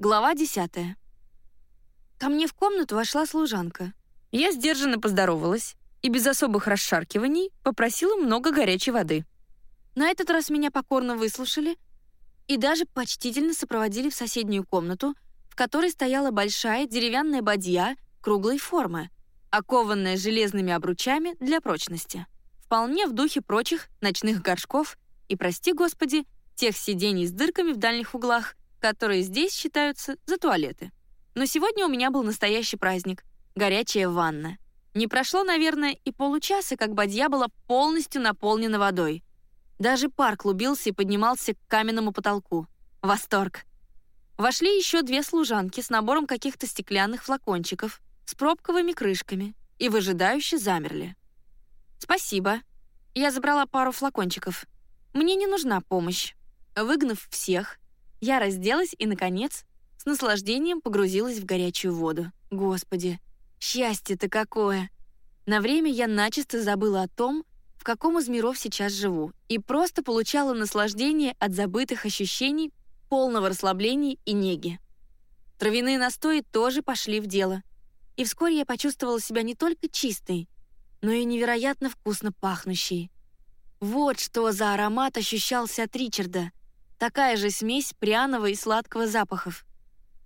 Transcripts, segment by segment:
Глава 10. Ко мне в комнату вошла служанка. Я сдержанно поздоровалась и без особых расшаркиваний попросила много горячей воды. На этот раз меня покорно выслушали и даже почтительно сопроводили в соседнюю комнату, в которой стояла большая деревянная бадья круглой формы, окованная железными обручами для прочности. Вполне в духе прочих ночных горшков и, прости господи, тех сидений с дырками в дальних углах, которые здесь считаются за туалеты. Но сегодня у меня был настоящий праздник — горячая ванна. Не прошло, наверное, и получаса, как бадья была полностью наполнена водой. Даже пар клубился и поднимался к каменному потолку. Восторг. Вошли еще две служанки с набором каких-то стеклянных флакончиков с пробковыми крышками и выжидающе замерли. «Спасибо. Я забрала пару флакончиков. Мне не нужна помощь». Выгнав всех, я разделась и, наконец, с наслаждением погрузилась в горячую воду. Господи, счастье-то какое! На время я начисто забыла о том, в каком из миров сейчас живу, и просто получала наслаждение от забытых ощущений, полного расслабления и неги. Травяные настои тоже пошли в дело, и вскоре я почувствовала себя не только чистой, но и невероятно вкусно пахнущей. Вот что за аромат ощущался от Ричарда. Такая же смесь пряного и сладкого запахов.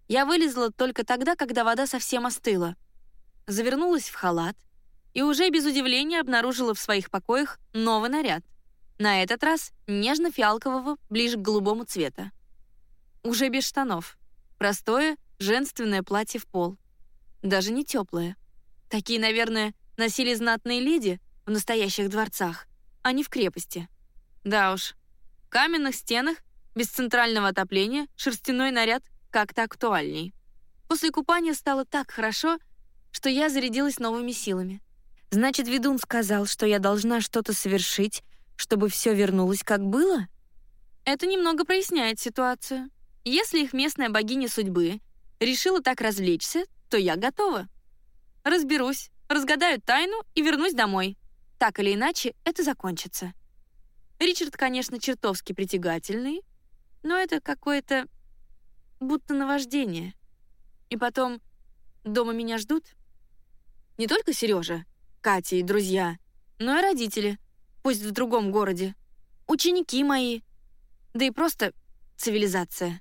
Я вылезла только тогда, когда вода совсем остыла. Завернулась в халат и уже без удивления обнаружила в своих покоях новый наряд. На этот раз нежно-фиалкового, ближе к голубому цвета. Уже без штанов. Простое, женственное платье в пол. Даже не теплое. Такие, наверное, носили знатные леди в настоящих дворцах, а не в крепости. Да уж, в каменных стенах без центрального отопления шерстяной наряд как-то актуальней. После купания стало так хорошо, что я зарядилась новыми силами. Значит, ведун сказал, что я должна что-то совершить, чтобы все вернулось как было? Это немного проясняет ситуацию. Если их местная богиня судьбы решила так развлечься, то я готова. Разберусь, разгадаю тайну и вернусь домой. Так или иначе, это закончится. Ричард, конечно, чертовски притягательный, но это какое-то будто наваждение. И потом, дома меня ждут. Не только Сережа, Катя и друзья, но и родители, пусть в другом городе, ученики мои, да и просто цивилизация.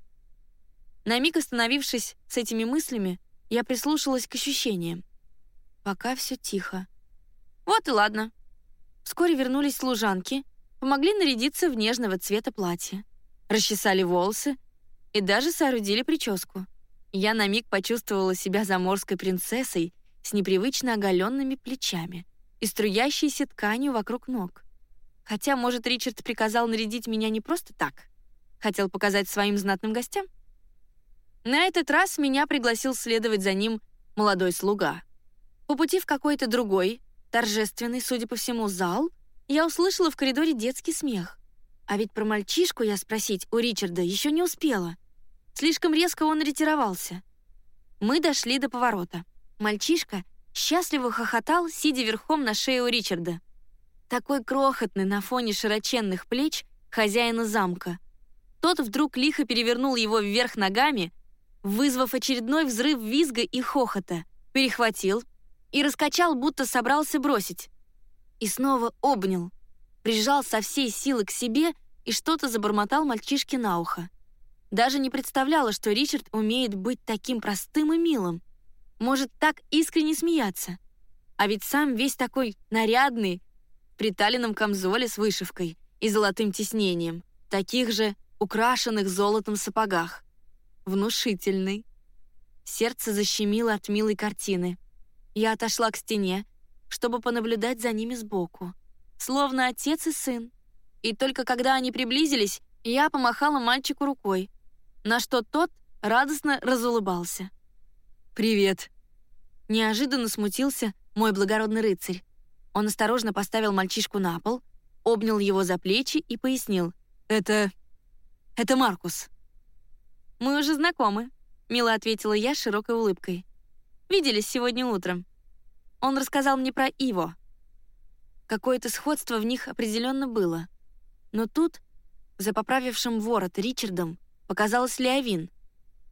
На миг остановившись с этими мыслями, я прислушалась к ощущениям. Пока все тихо. Вот и ладно. Вскоре вернулись служанки, помогли нарядиться в нежного цвета платье расчесали волосы и даже соорудили прическу. Я на миг почувствовала себя заморской принцессой с непривычно оголенными плечами и струящейся тканью вокруг ног. Хотя, может, Ричард приказал нарядить меня не просто так. Хотел показать своим знатным гостям? На этот раз меня пригласил следовать за ним молодой слуга. По пути в какой-то другой, торжественный, судя по всему, зал, я услышала в коридоре детский смех. А ведь про мальчишку я спросить у Ричарда еще не успела. Слишком резко он ретировался. Мы дошли до поворота. Мальчишка счастливо хохотал, сидя верхом на шее у Ричарда. Такой крохотный на фоне широченных плеч хозяина замка. Тот вдруг лихо перевернул его вверх ногами, вызвав очередной взрыв визга и хохота, перехватил и раскачал, будто собрался бросить. И снова обнял, прижал со всей силы к себе и что-то забормотал мальчишке на ухо. Даже не представляла, что Ричард умеет быть таким простым и милым. Может так искренне смеяться. А ведь сам весь такой нарядный, в приталенном камзоле с вышивкой и золотым тиснением, таких же украшенных золотом сапогах. Внушительный. Сердце защемило от милой картины. Я отошла к стене, чтобы понаблюдать за ними сбоку. Словно отец и сын. И только когда они приблизились, я помахала мальчику рукой, на что тот радостно разулыбался. «Привет!» Неожиданно смутился мой благородный рыцарь. Он осторожно поставил мальчишку на пол, обнял его за плечи и пояснил. «Это... это Маркус». «Мы уже знакомы», — мило ответила я широкой улыбкой. «Виделись сегодня утром. Он рассказал мне про Иво». Какое-то сходство в них определенно было — но тут, за поправившим ворот Ричардом, показалась Леовин.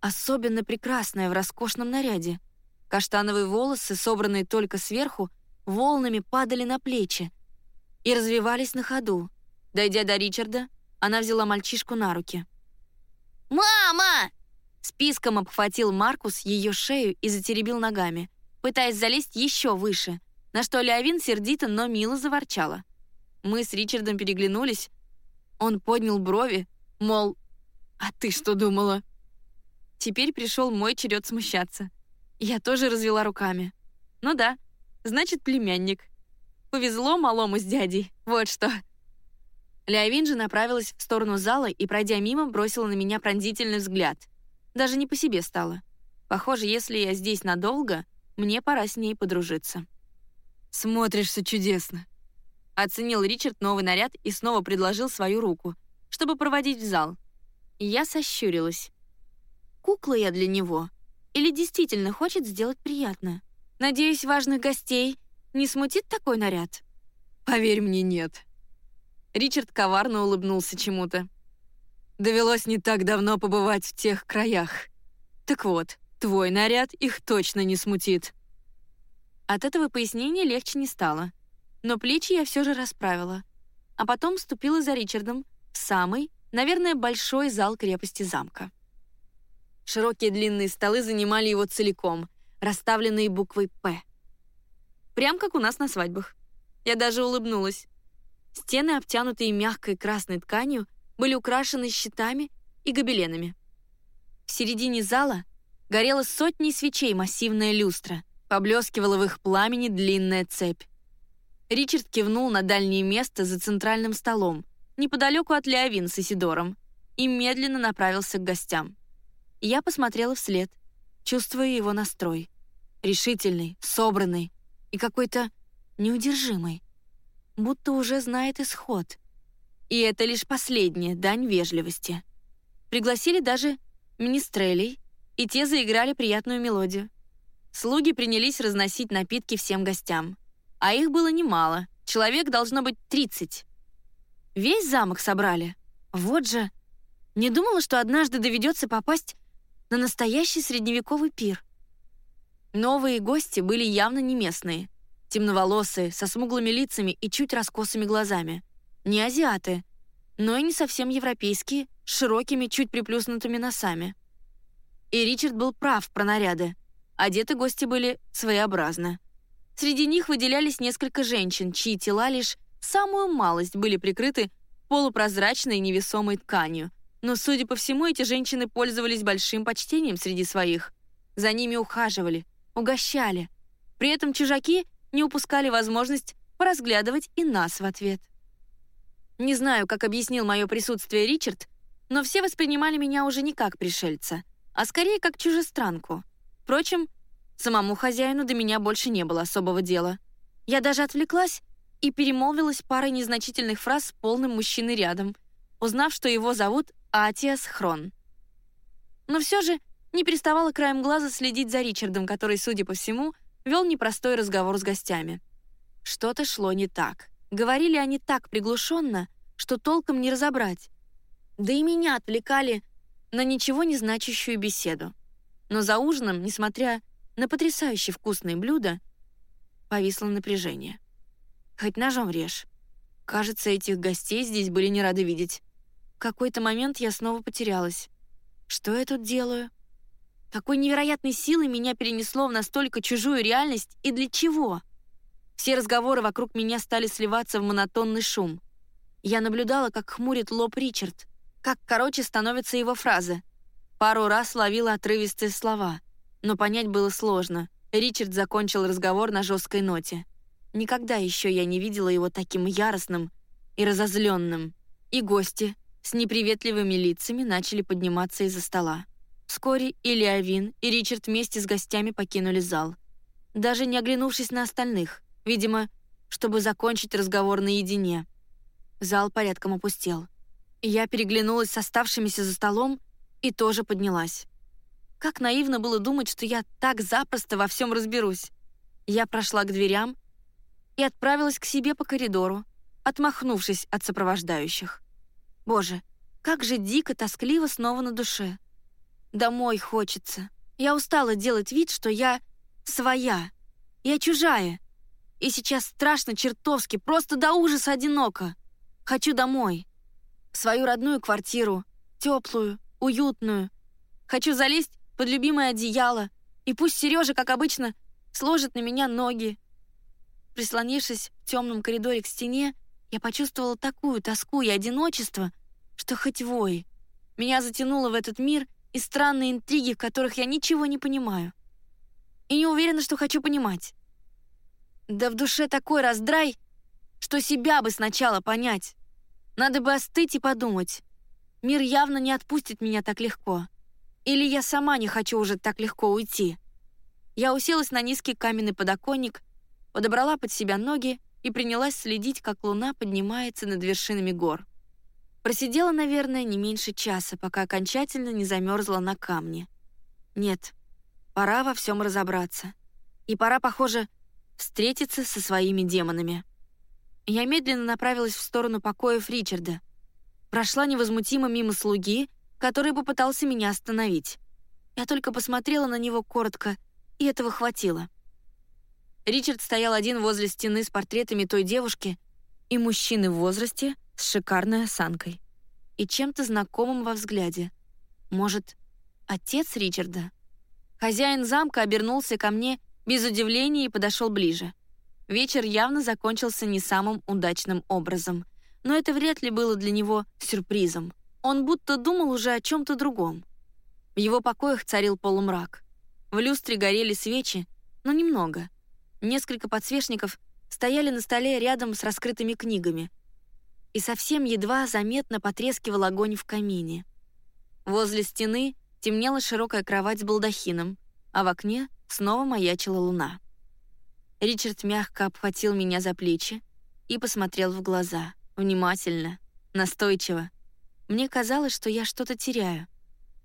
особенно прекрасная в роскошном наряде. Каштановые волосы, собранные только сверху, волнами падали на плечи и развивались на ходу. Дойдя до Ричарда, она взяла мальчишку на руки. «Мама!» Списком обхватил Маркус ее шею и затеребил ногами, пытаясь залезть еще выше, на что Леовин сердито, но мило заворчала. Мы с Ричардом переглянулись. Он поднял брови, мол, «А ты что думала?» Теперь пришел мой черед смущаться. Я тоже развела руками. «Ну да, значит, племянник. Повезло малому с дядей, вот что». Леовин же направилась в сторону зала и, пройдя мимо, бросила на меня пронзительный взгляд. Даже не по себе стало. Похоже, если я здесь надолго, мне пора с ней подружиться. «Смотришься чудесно», — оценил Ричард новый наряд и снова предложил свою руку, чтобы проводить в зал. Я сощурилась. Кукла я для него? Или действительно хочет сделать приятно? Надеюсь, важных гостей не смутит такой наряд? Поверь мне, нет. Ричард коварно улыбнулся чему-то. Довелось не так давно побывать в тех краях. Так вот, твой наряд их точно не смутит. От этого пояснения легче не стало. Но плечи я все же расправила. А потом ступила за Ричардом в самый, наверное, большой зал крепости замка. Широкие длинные столы занимали его целиком, расставленные буквой «П». Прям как у нас на свадьбах. Я даже улыбнулась. Стены, обтянутые мягкой красной тканью, были украшены щитами и гобеленами. В середине зала горела сотни свечей массивная люстра, поблескивала в их пламени длинная цепь. Ричард кивнул на дальнее место за центральным столом, неподалеку от Леовин с Исидором, и медленно направился к гостям. Я посмотрела вслед, чувствуя его настрой. Решительный, собранный и какой-то неудержимый. Будто уже знает исход — и это лишь последняя дань вежливости. Пригласили даже министрелей, и те заиграли приятную мелодию. Слуги принялись разносить напитки всем гостям. А их было немало, человек должно быть 30. Весь замок собрали. Вот же. Не думала, что однажды доведется попасть на настоящий средневековый пир. Новые гости были явно не местные. Темноволосые, со смуглыми лицами и чуть раскосыми глазами не азиаты, но и не совсем европейские, с широкими, чуть приплюснутыми носами. И Ричард был прав про наряды. Одеты гости были своеобразно. Среди них выделялись несколько женщин, чьи тела лишь самую малость были прикрыты полупрозрачной невесомой тканью. Но, судя по всему, эти женщины пользовались большим почтением среди своих. За ними ухаживали, угощали. При этом чужаки не упускали возможность поразглядывать и нас в ответ. Не знаю, как объяснил мое присутствие Ричард, но все воспринимали меня уже не как пришельца, а скорее как чужестранку. Впрочем, самому хозяину до меня больше не было особого дела. Я даже отвлеклась и перемолвилась парой незначительных фраз с полным мужчиной рядом, узнав, что его зовут Атиас Хрон. Но все же не переставала краем глаза следить за Ричардом, который, судя по всему, вел непростой разговор с гостями. Что-то шло не так. Говорили они так приглушенно, что толком не разобрать. Да и меня отвлекали на ничего не значащую беседу. Но за ужином, несмотря на потрясающе вкусные блюда, повисло напряжение. Хоть ножом режь. Кажется, этих гостей здесь были не рады видеть. В какой-то момент я снова потерялась. Что я тут делаю? Какой невероятной силой меня перенесло в настолько чужую реальность и для чего? Все разговоры вокруг меня стали сливаться в монотонный шум. Я наблюдала, как хмурит лоб Ричард, как короче становятся его фразы. Пару раз ловила отрывистые слова, но понять было сложно. Ричард закончил разговор на жесткой ноте. Никогда еще я не видела его таким яростным и разозленным. И гости с неприветливыми лицами начали подниматься из-за стола. Вскоре и Леовин, и Ричард вместе с гостями покинули зал, даже не оглянувшись на остальных — Видимо, чтобы закончить разговор наедине. Зал порядком опустел. Я переглянулась с оставшимися за столом и тоже поднялась. Как наивно было думать, что я так запросто во всем разберусь. Я прошла к дверям и отправилась к себе по коридору, отмахнувшись от сопровождающих. Боже, как же дико тоскливо снова на душе. Домой хочется. Я устала делать вид, что я своя. Я чужая. И сейчас страшно чертовски, просто до ужаса одиноко. Хочу домой. В свою родную квартиру. Теплую, уютную. Хочу залезть под любимое одеяло. И пусть Сережа, как обычно, сложит на меня ноги. Прислонившись в темном коридоре к стене, я почувствовала такую тоску и одиночество, что хоть вой. Меня затянуло в этот мир и странные интриги, в которых я ничего не понимаю. И не уверена, что хочу понимать. Да в душе такой раздрай, что себя бы сначала понять. Надо бы остыть и подумать. Мир явно не отпустит меня так легко. Или я сама не хочу уже так легко уйти. Я уселась на низкий каменный подоконник, подобрала под себя ноги и принялась следить, как луна поднимается над вершинами гор. Просидела, наверное, не меньше часа, пока окончательно не замерзла на камне. Нет, пора во всем разобраться. И пора, похоже, встретиться со своими демонами. Я медленно направилась в сторону покоев Ричарда. Прошла невозмутимо мимо слуги, который попытался меня остановить. Я только посмотрела на него коротко, и этого хватило. Ричард стоял один возле стены с портретами той девушки и мужчины в возрасте с шикарной осанкой и чем-то знакомым во взгляде. Может, отец Ричарда? Хозяин замка обернулся ко мне без удивления и подошел ближе. Вечер явно закончился не самым удачным образом, но это вряд ли было для него сюрпризом. Он будто думал уже о чем-то другом. В его покоях царил полумрак. В люстре горели свечи, но немного — Несколько подсвечников стояли на столе рядом с раскрытыми книгами, и совсем едва заметно потрескивал огонь в камине. Возле стены темнела широкая кровать с балдахином, а в окне снова маячила луна. Ричард мягко обхватил меня за плечи и посмотрел в глаза, внимательно, настойчиво. Мне казалось, что я что-то теряю,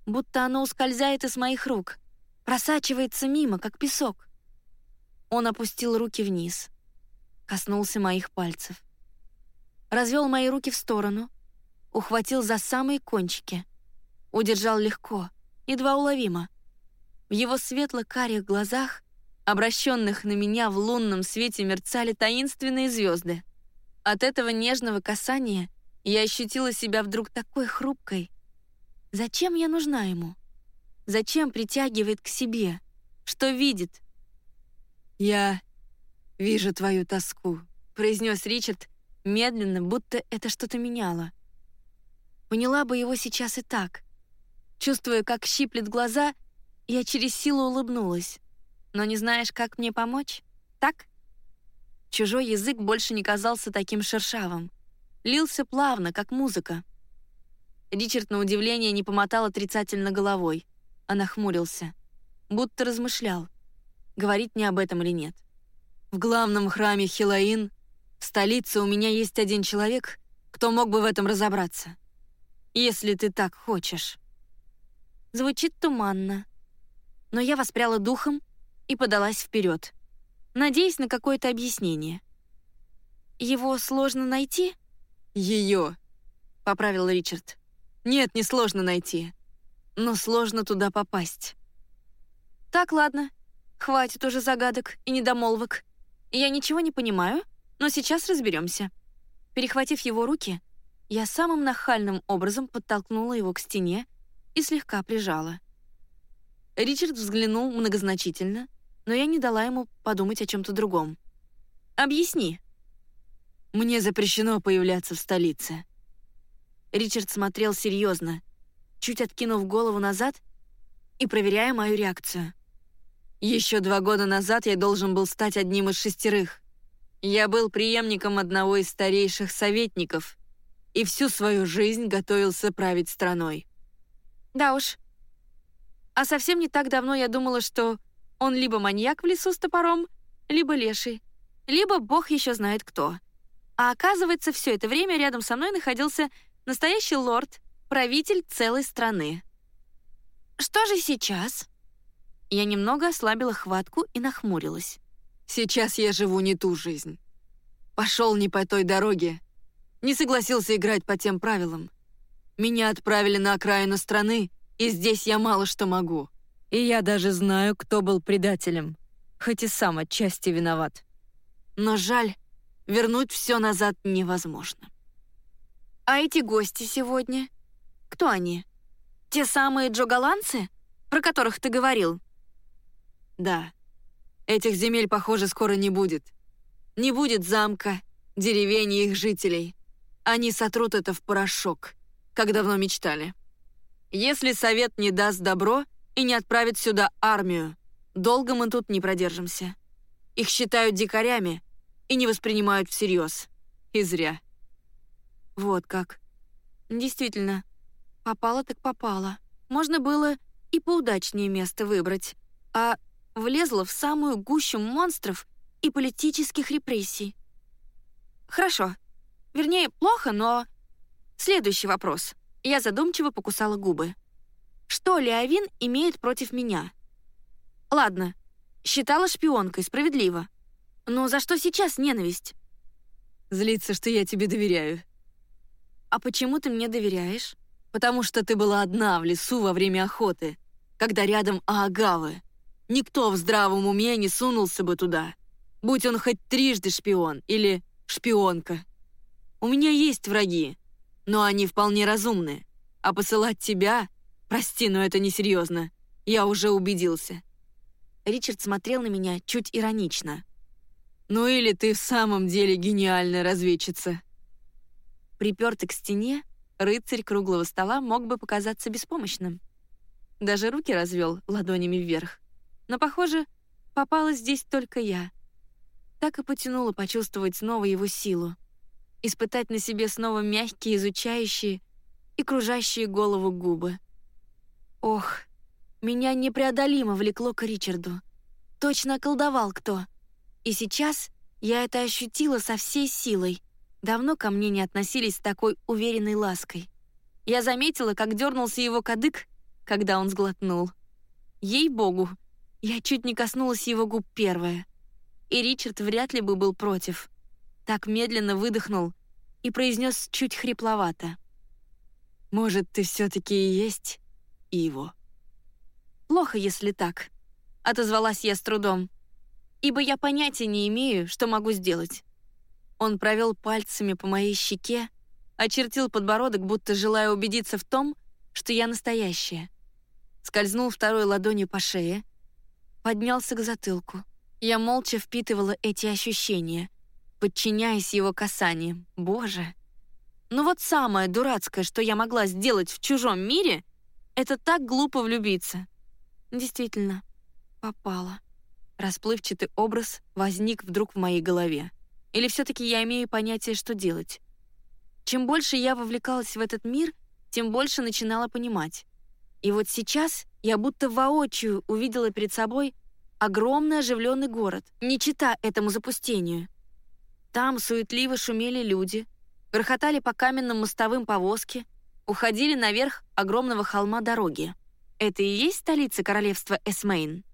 будто оно ускользает из моих рук, просачивается мимо, как песок. Он опустил руки вниз, коснулся моих пальцев. Развел мои руки в сторону, ухватил за самые кончики. Удержал легко, едва уловимо. В его светло-карих глазах, обращенных на меня в лунном свете, мерцали таинственные звезды. От этого нежного касания я ощутила себя вдруг такой хрупкой. Зачем я нужна ему? Зачем притягивает к себе? Что видит? «Я вижу твою тоску», — произнес Ричард медленно, будто это что-то меняло. Поняла бы его сейчас и так. Чувствуя, как щиплет глаза, я через силу улыбнулась. «Но не знаешь, как мне помочь? Так?» Чужой язык больше не казался таким шершавым. Лился плавно, как музыка. Ричард, на удивление, не помотал отрицательно головой, а нахмурился, будто размышлял говорить мне об этом или нет. В главном храме Хилаин, в столице, у меня есть один человек, кто мог бы в этом разобраться. Если ты так хочешь. Звучит туманно. Но я воспряла духом и подалась вперед, надеясь на какое-то объяснение. «Его сложно найти?» «Ее», — поправил Ричард. «Нет, не сложно найти, но сложно туда попасть». «Так, ладно, Хватит уже загадок и недомолвок. Я ничего не понимаю, но сейчас разберемся. Перехватив его руки, я самым нахальным образом подтолкнула его к стене и слегка прижала. Ричард взглянул многозначительно, но я не дала ему подумать о чем-то другом. «Объясни». «Мне запрещено появляться в столице». Ричард смотрел серьезно, чуть откинув голову назад и проверяя мою реакцию. Еще два года назад я должен был стать одним из шестерых. Я был преемником одного из старейших советников и всю свою жизнь готовился править страной. Да уж. А совсем не так давно я думала, что он либо маньяк в лесу с топором, либо леший, либо бог еще знает кто. А оказывается, все это время рядом со мной находился настоящий лорд, правитель целой страны. Что же сейчас? Я немного ослабила хватку и нахмурилась. «Сейчас я живу не ту жизнь. Пошел не по той дороге. Не согласился играть по тем правилам. Меня отправили на окраину страны, и здесь я мало что могу. И я даже знаю, кто был предателем, хоть и сам отчасти виноват. Но жаль, вернуть все назад невозможно. А эти гости сегодня? Кто они? Те самые джоголандцы, про которых ты говорил? Да. Этих земель, похоже, скоро не будет. Не будет замка, деревень и их жителей. Они сотрут это в порошок, как давно мечтали. Если совет не даст добро и не отправит сюда армию, долго мы тут не продержимся. Их считают дикарями и не воспринимают всерьез. И зря. Вот как. Действительно, попало так попало. Можно было и поудачнее место выбрать. А влезла в самую гущу монстров и политических репрессий. Хорошо. Вернее, плохо, но... Следующий вопрос. Я задумчиво покусала губы. Что Леовин имеет против меня? Ладно, считала шпионкой, справедливо. Но за что сейчас ненависть? Злиться, что я тебе доверяю. А почему ты мне доверяешь? Потому что ты была одна в лесу во время охоты, когда рядом Аагавы. Никто в здравом уме не сунулся бы туда. Будь он хоть трижды шпион или шпионка. У меня есть враги, но они вполне разумны. А посылать тебя... Прости, но это несерьезно. Я уже убедился. Ричард смотрел на меня чуть иронично. «Ну или ты в самом деле гениальная разведчица». Припертый к стене, рыцарь круглого стола мог бы показаться беспомощным. Даже руки развел ладонями вверх. Но, похоже, попалась здесь только я. Так и потянуло почувствовать снова его силу. Испытать на себе снова мягкие, изучающие и кружащие голову губы. Ох, меня непреодолимо влекло к Ричарду. Точно околдовал кто. И сейчас я это ощутила со всей силой. Давно ко мне не относились с такой уверенной лаской. Я заметила, как дернулся его кадык, когда он сглотнул. Ей-богу, я чуть не коснулась его губ первая. И Ричард вряд ли бы был против. Так медленно выдохнул и произнес чуть хрипловато. «Может, ты все-таки и есть его?» «Плохо, если так», — отозвалась я с трудом, «ибо я понятия не имею, что могу сделать». Он провел пальцами по моей щеке, очертил подбородок, будто желая убедиться в том, что я настоящая. Скользнул второй ладонью по шее — поднялся к затылку. Я молча впитывала эти ощущения, подчиняясь его касаниям. Боже! Ну вот самое дурацкое, что я могла сделать в чужом мире, это так глупо влюбиться. Действительно, попала. Расплывчатый образ возник вдруг в моей голове. Или все-таки я имею понятие, что делать? Чем больше я вовлекалась в этот мир, тем больше начинала понимать. И вот сейчас я будто воочию увидела перед собой огромный оживленный город, не чита этому запустению. Там суетливо шумели люди, грохотали по каменным мостовым повозки, уходили наверх огромного холма дороги. Это и есть столица королевства Эсмейн?